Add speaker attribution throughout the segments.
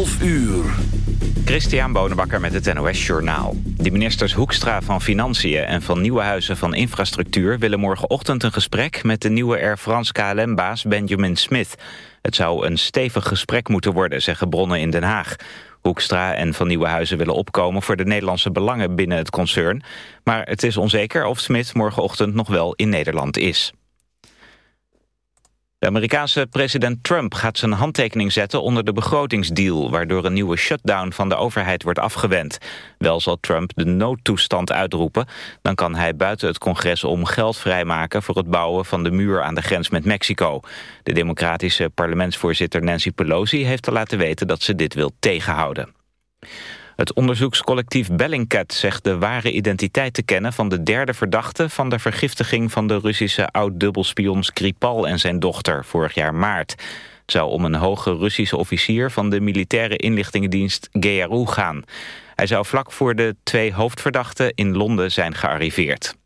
Speaker 1: 12 uur.
Speaker 2: Christian Bonenbakker met het NOS Journaal. De ministers Hoekstra van Financiën en van Nieuwenhuizen van Infrastructuur... willen morgenochtend een gesprek met de nieuwe Air France KLM-baas Benjamin Smith. Het zou een stevig gesprek moeten worden, zeggen bronnen in Den Haag. Hoekstra en Van Nieuwenhuizen willen opkomen voor de Nederlandse belangen binnen het concern. Maar het is onzeker of Smith morgenochtend nog wel in Nederland is. De Amerikaanse president Trump gaat zijn handtekening zetten onder de begrotingsdeal... waardoor een nieuwe shutdown van de overheid wordt afgewend. Wel zal Trump de noodtoestand uitroepen. Dan kan hij buiten het congres om geld vrijmaken... voor het bouwen van de muur aan de grens met Mexico. De democratische parlementsvoorzitter Nancy Pelosi heeft te laten weten... dat ze dit wil tegenhouden. Het onderzoekscollectief Bellingcat zegt de ware identiteit te kennen van de derde verdachte van de vergiftiging van de Russische oud-dubbelspion Skripal en zijn dochter vorig jaar maart. Het zou om een hoge Russische officier van de militaire inlichtingendienst GRU gaan. Hij zou vlak voor de twee hoofdverdachten in Londen zijn gearriveerd.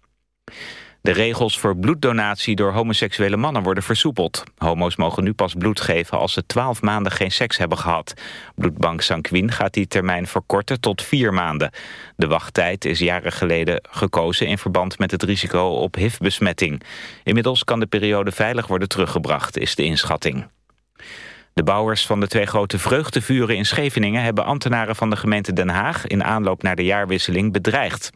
Speaker 2: De regels voor bloeddonatie door homoseksuele mannen worden versoepeld. Homo's mogen nu pas bloed geven als ze twaalf maanden geen seks hebben gehad. Bloedbank Sanquin gaat die termijn verkorten tot vier maanden. De wachttijd is jaren geleden gekozen in verband met het risico op HIV-besmetting. Inmiddels kan de periode veilig worden teruggebracht, is de inschatting. De bouwers van de twee grote vreugdevuren in Scheveningen... hebben ambtenaren van de gemeente Den Haag... in aanloop naar de jaarwisseling bedreigd.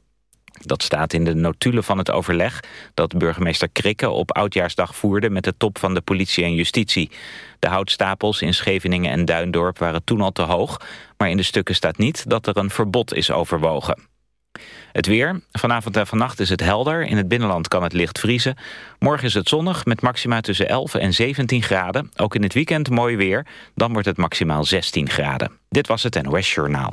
Speaker 2: Dat staat in de notulen van het overleg dat burgemeester Krikke op Oudjaarsdag voerde met de top van de politie en justitie. De houtstapels in Scheveningen en Duindorp waren toen al te hoog, maar in de stukken staat niet dat er een verbod is overwogen. Het weer. Vanavond en vannacht is het helder. In het binnenland kan het licht vriezen. Morgen is het zonnig met maxima tussen 11 en 17 graden. Ook in het weekend mooi weer. Dan wordt het maximaal 16 graden. Dit was het NOS Journaal.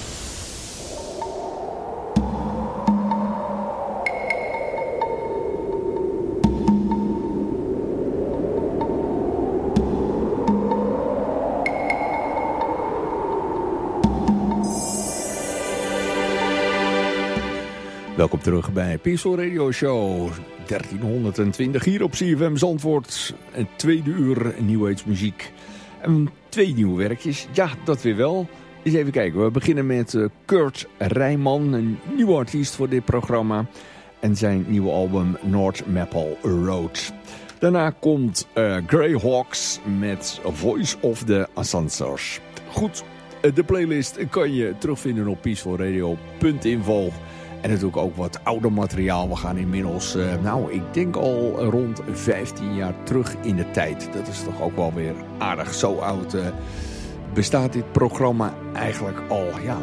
Speaker 1: Welkom terug bij Peaceful Radio Show 1320 hier op CFM Zandvoort. Een tweede uur New muziek. En twee nieuwe werkjes. Ja, dat weer wel. Eens even kijken. We beginnen met uh, Kurt Rijman, een nieuwe artiest voor dit programma. En zijn nieuwe album North Maple Road. Daarna komt uh, Greyhawks met Voice of the Ascensors. Goed, uh, de playlist kan je terugvinden op peacefulradio.info. En natuurlijk ook wat ouder materiaal. We gaan inmiddels, uh, nou, ik denk al rond 15 jaar terug in de tijd. Dat is toch ook wel weer aardig. Zo oud uh, bestaat dit programma eigenlijk al. Ja,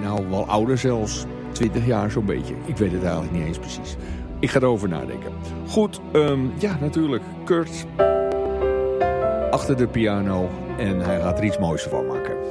Speaker 1: nou wel ouder zelfs. 20 jaar zo'n beetje. Ik weet het eigenlijk niet eens precies. Ik ga erover nadenken. Goed, um, ja, natuurlijk. Kurt achter de piano. En hij gaat er iets moois van maken.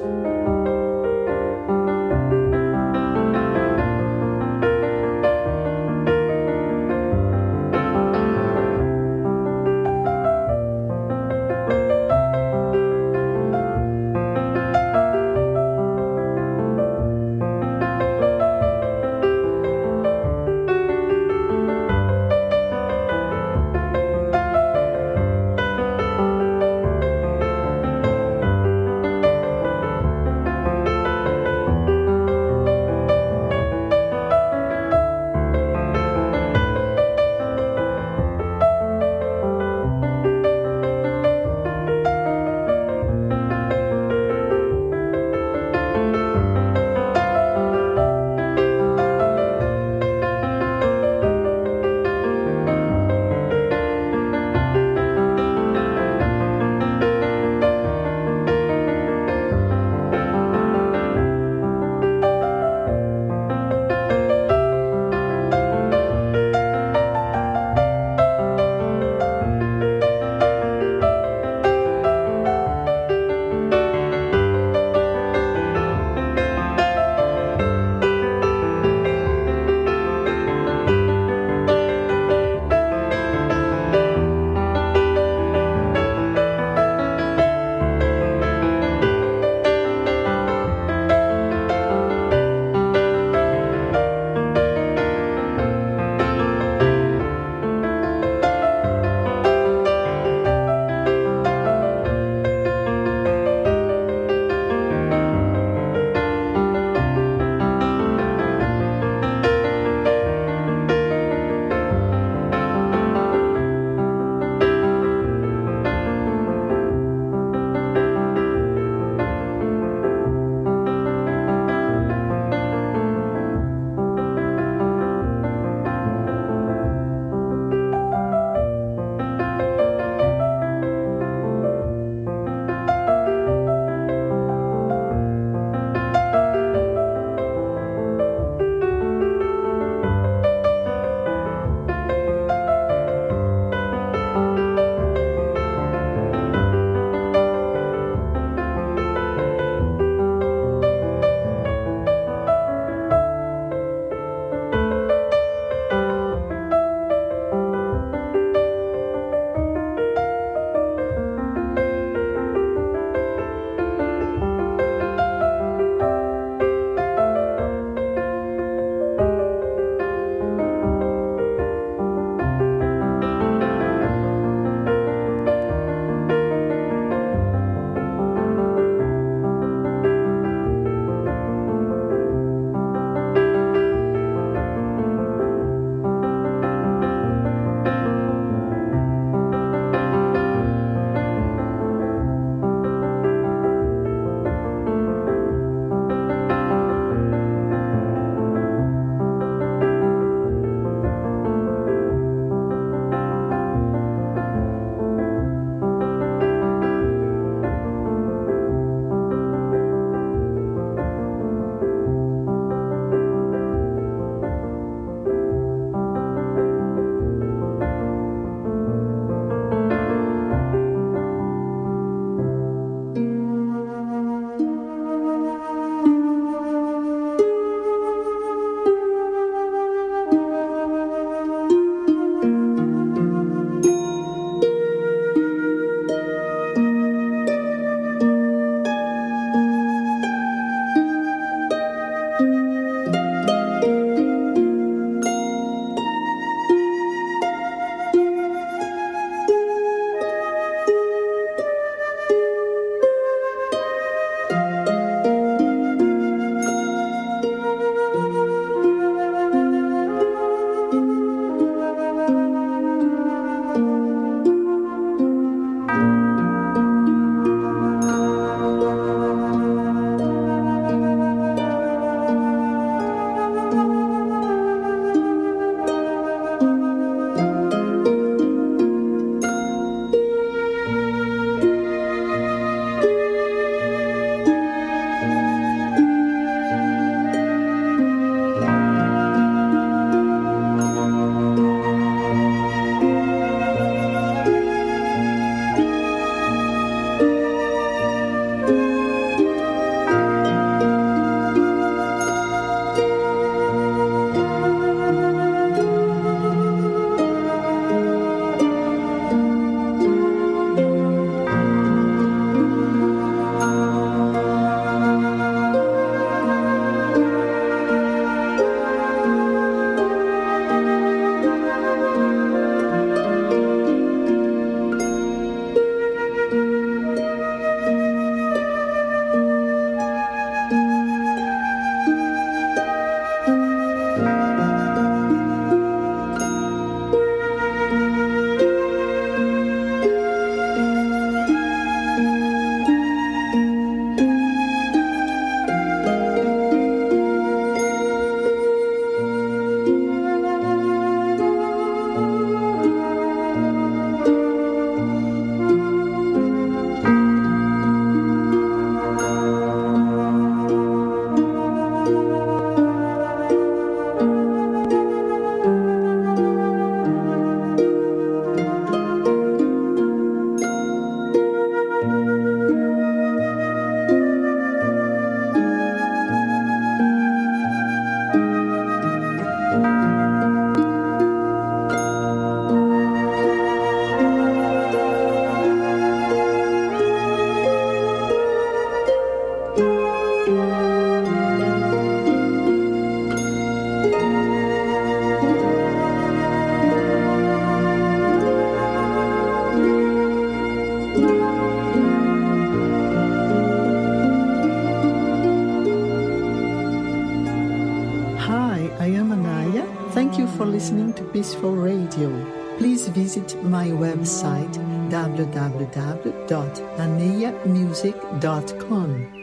Speaker 3: www.aneamusic.com.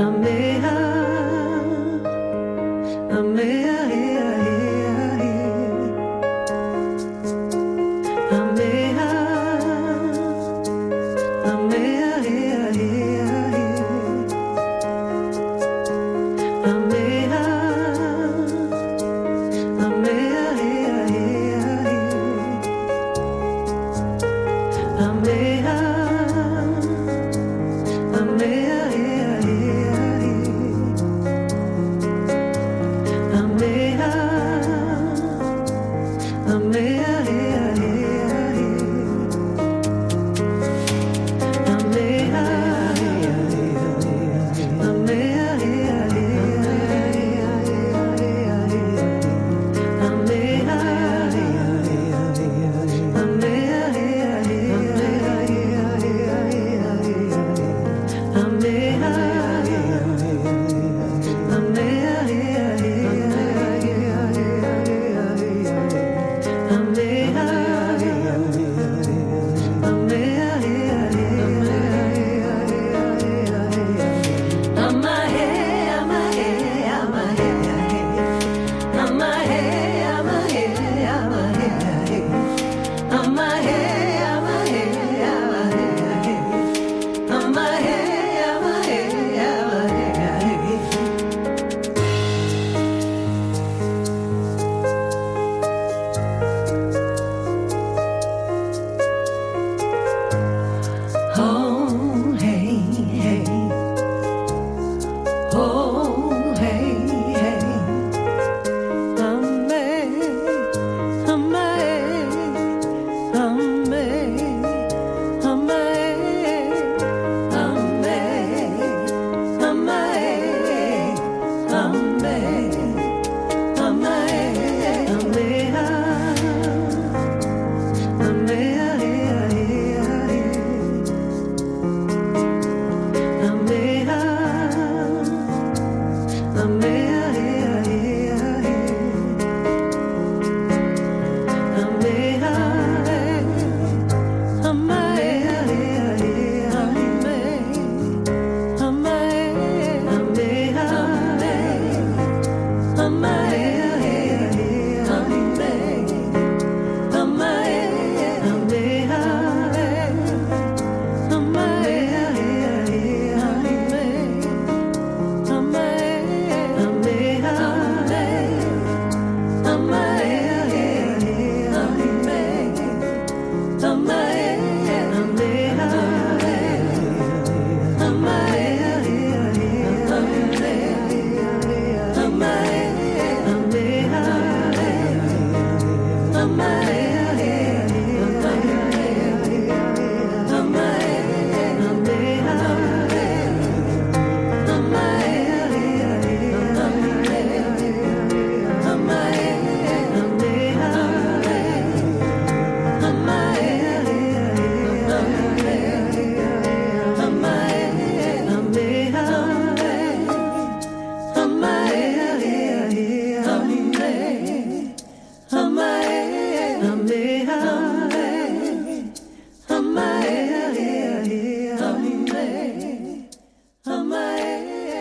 Speaker 4: amea.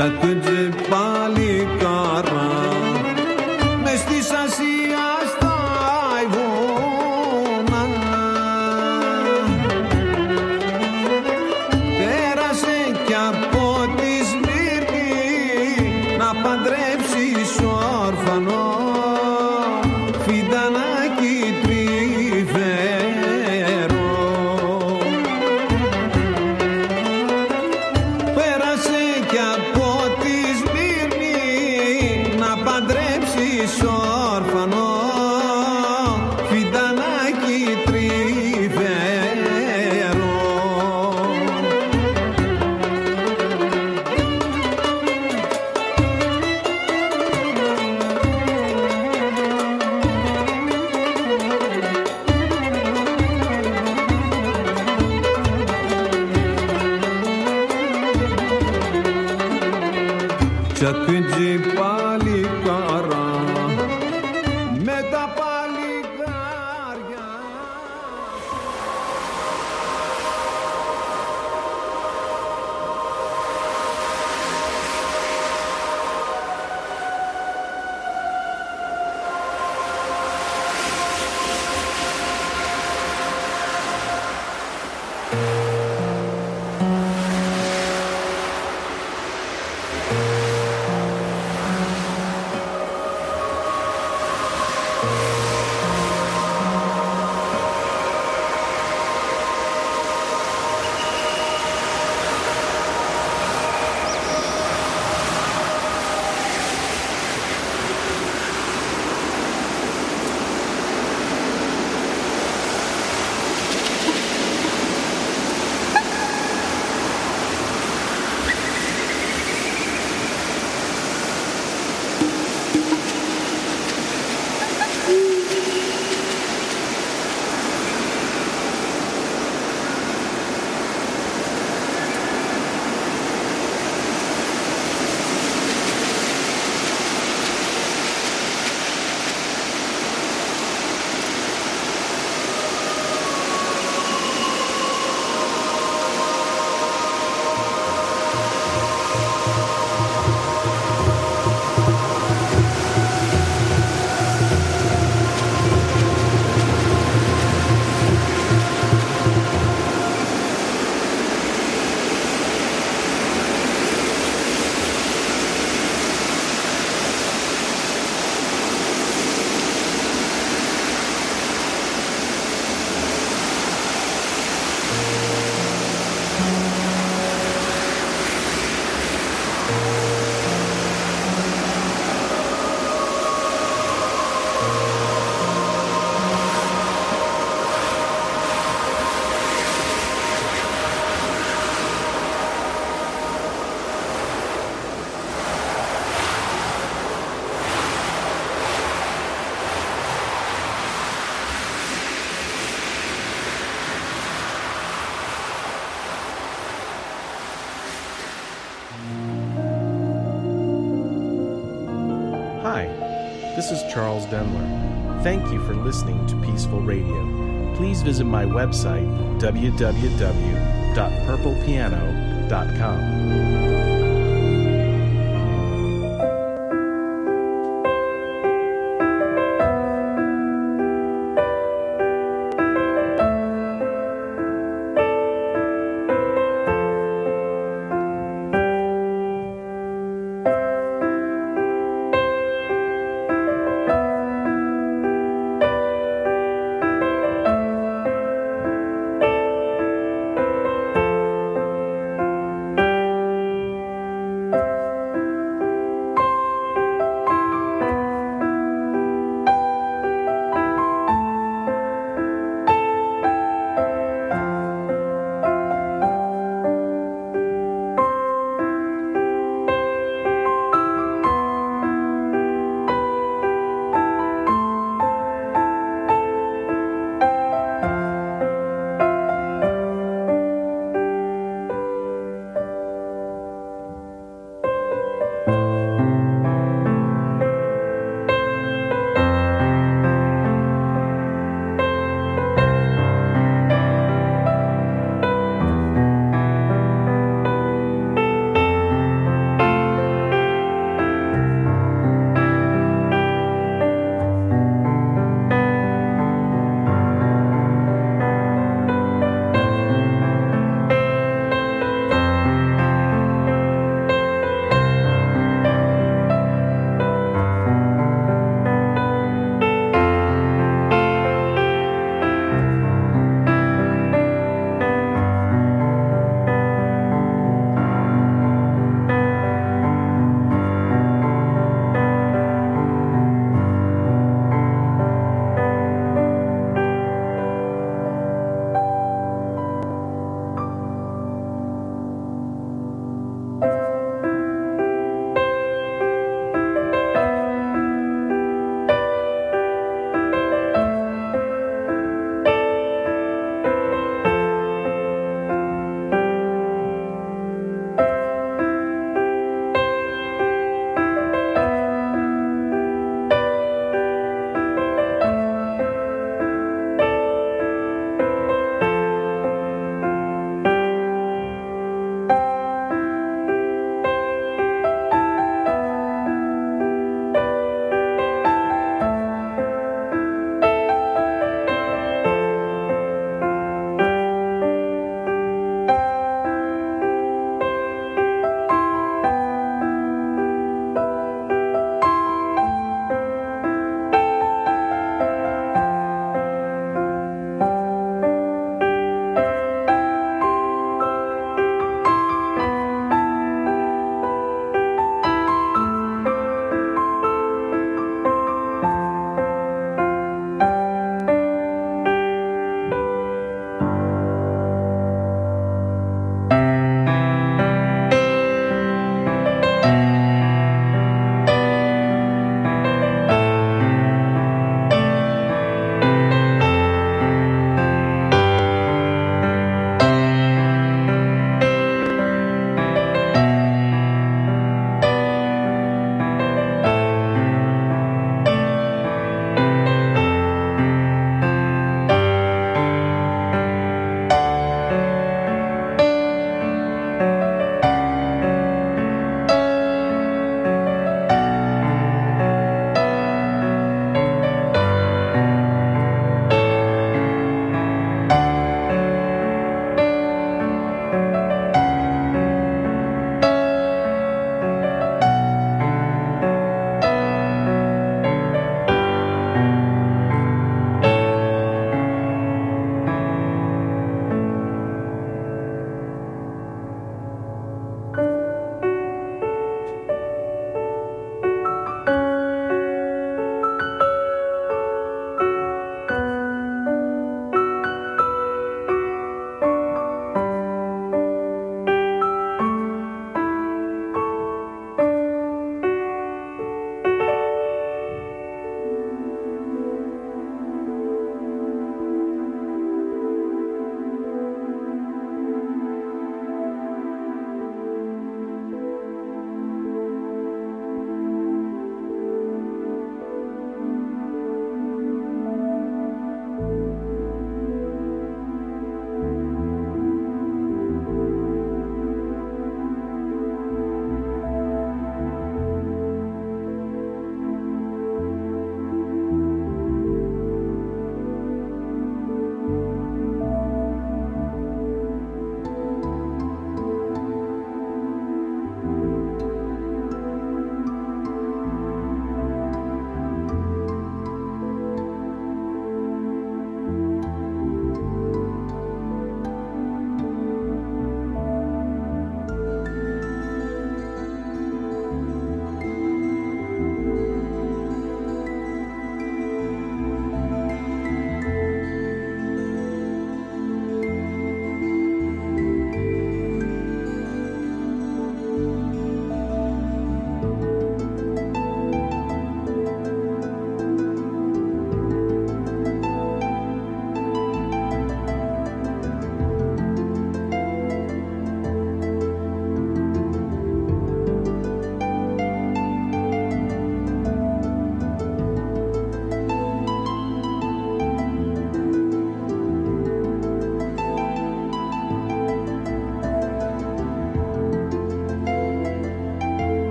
Speaker 5: Chaque Dieu Chuck and
Speaker 6: Jim this is Charles Denler. Thank you for listening to Peaceful Radio. Please visit my website, www.purplepiano.com.